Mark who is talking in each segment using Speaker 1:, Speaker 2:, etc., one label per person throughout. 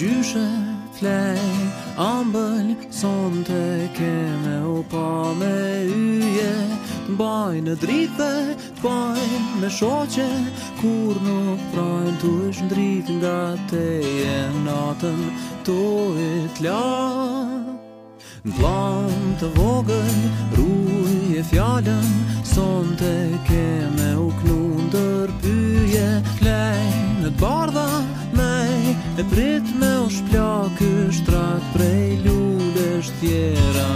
Speaker 1: gjyshe flej Ambël son të keme u pa me yje Bajnë në Të baj me shoqe Kur nuk prajnë të ishë në drithë nga te e natën Tu e t'la Në plan të vogën, rruj e fjallën Son të keme E prit me u shplak kështrat prej lullë shtjera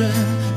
Speaker 1: ocean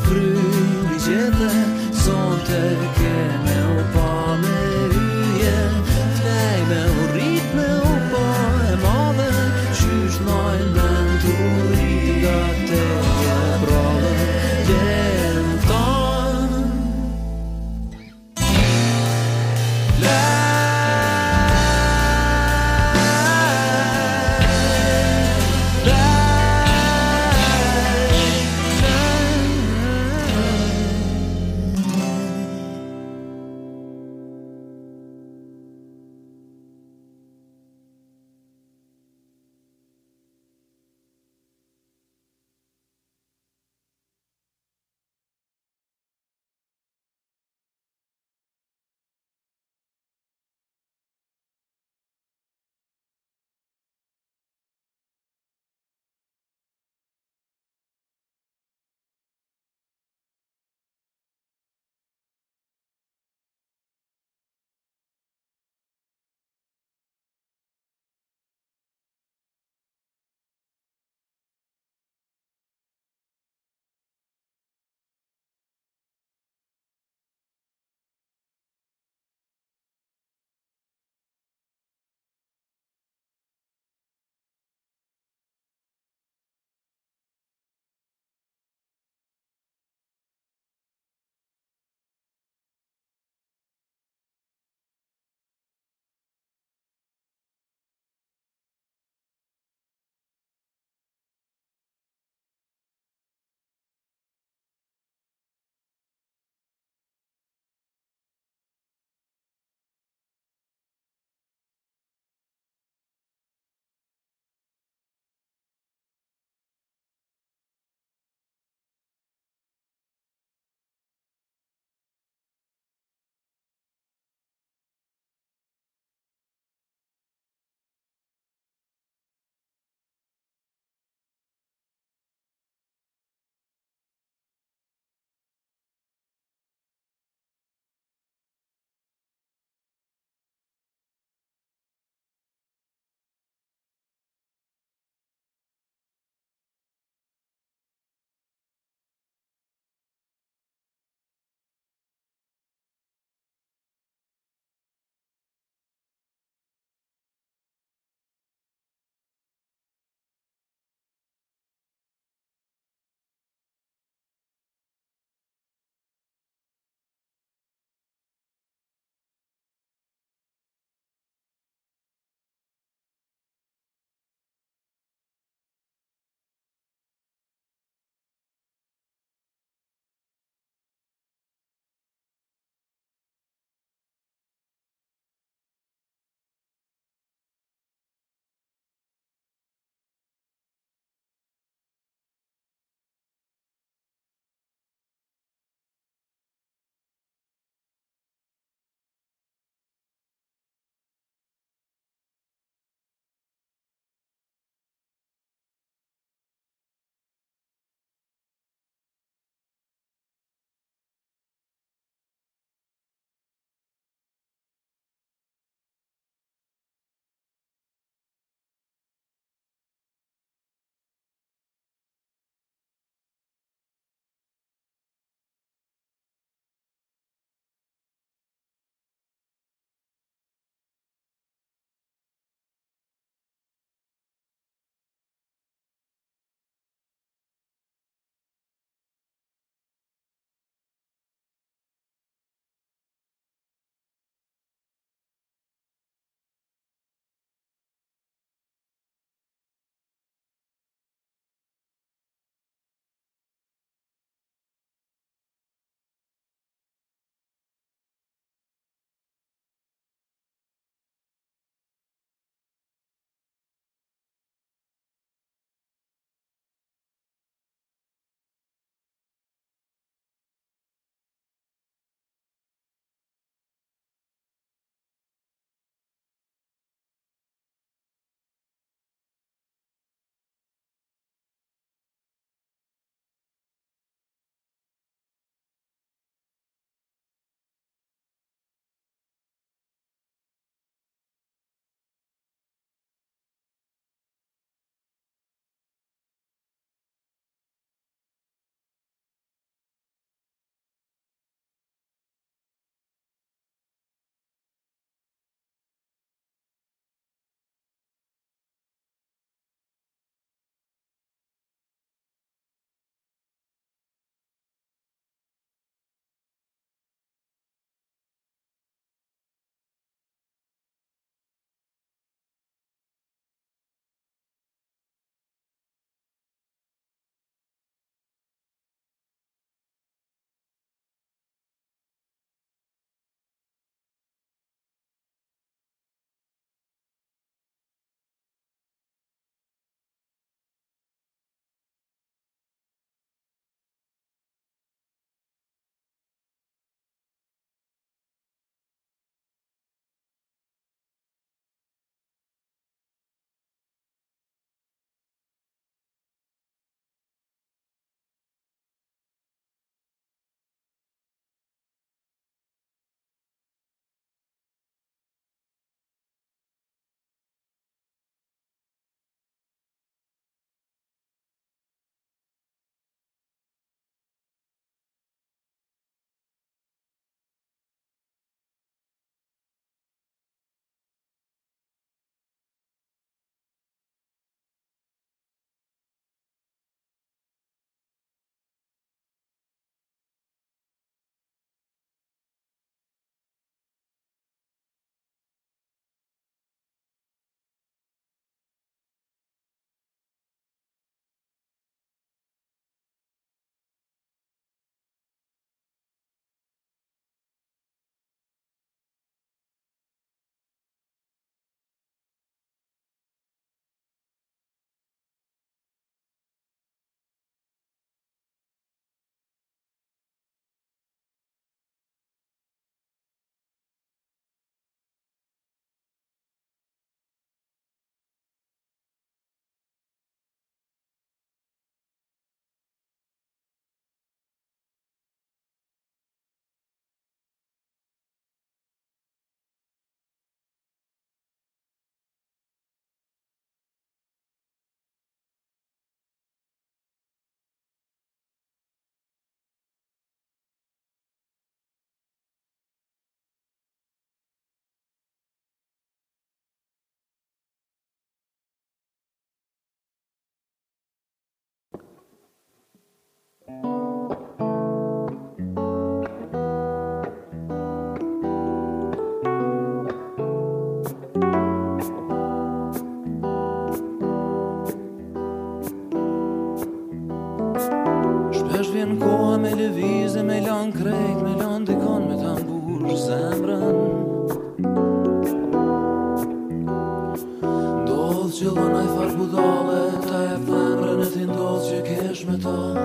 Speaker 2: me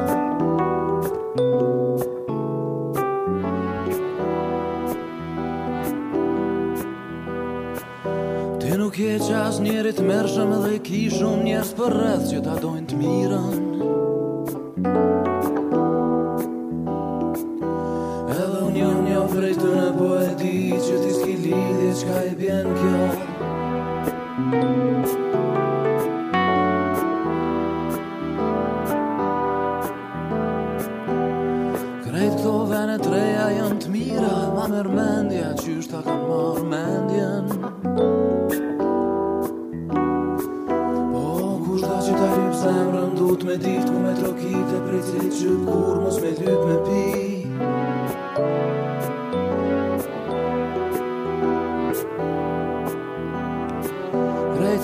Speaker 2: Ti nuk je qas njerit mërshëm dhe kishëm njerës për rrëth që ta dojnë të mirën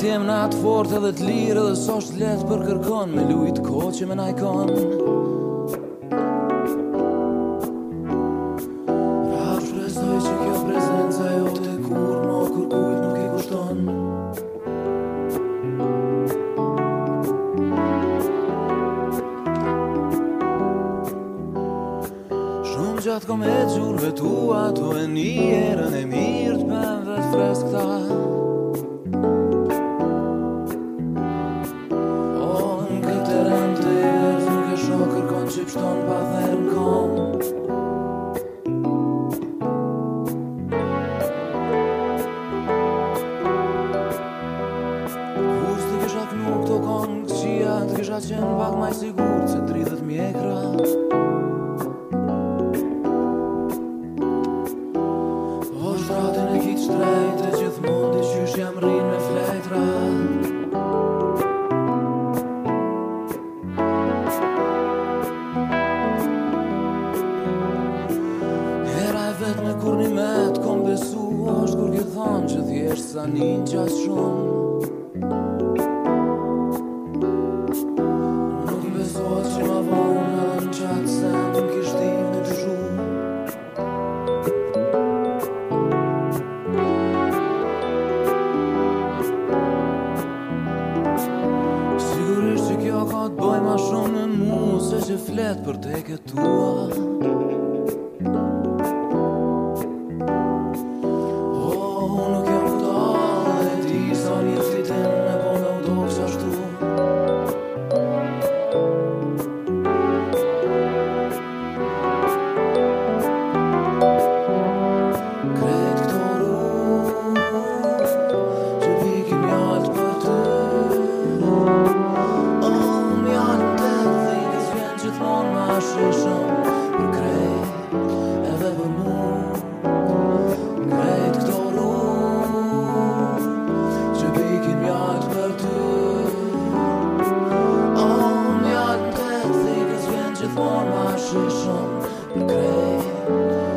Speaker 2: t'jem natë fort edhe t'lirë edhe s'oshtë letë për kërkon me luitë ko që me najkon pra gjatë kom e gjurve tua tu e njerën e mirë t'pem dhe t'fresk ta shton pa dherë në kom Kurës të kisha knur këto kongë të qenë sigur Që 30 të vet me kur një me të kom besu është kur këtë thonë që thjeshtë sa një qasë shumë Nuk më besuat që ma vonë në në qatë se nuk në kishti në të shumë Sigurisht që kjo ka të bëj ma shumë në mu Se që fletë për te këtua Nuk më besuat që ma vonë në qatë se në kishti në të shumë forma, je chante le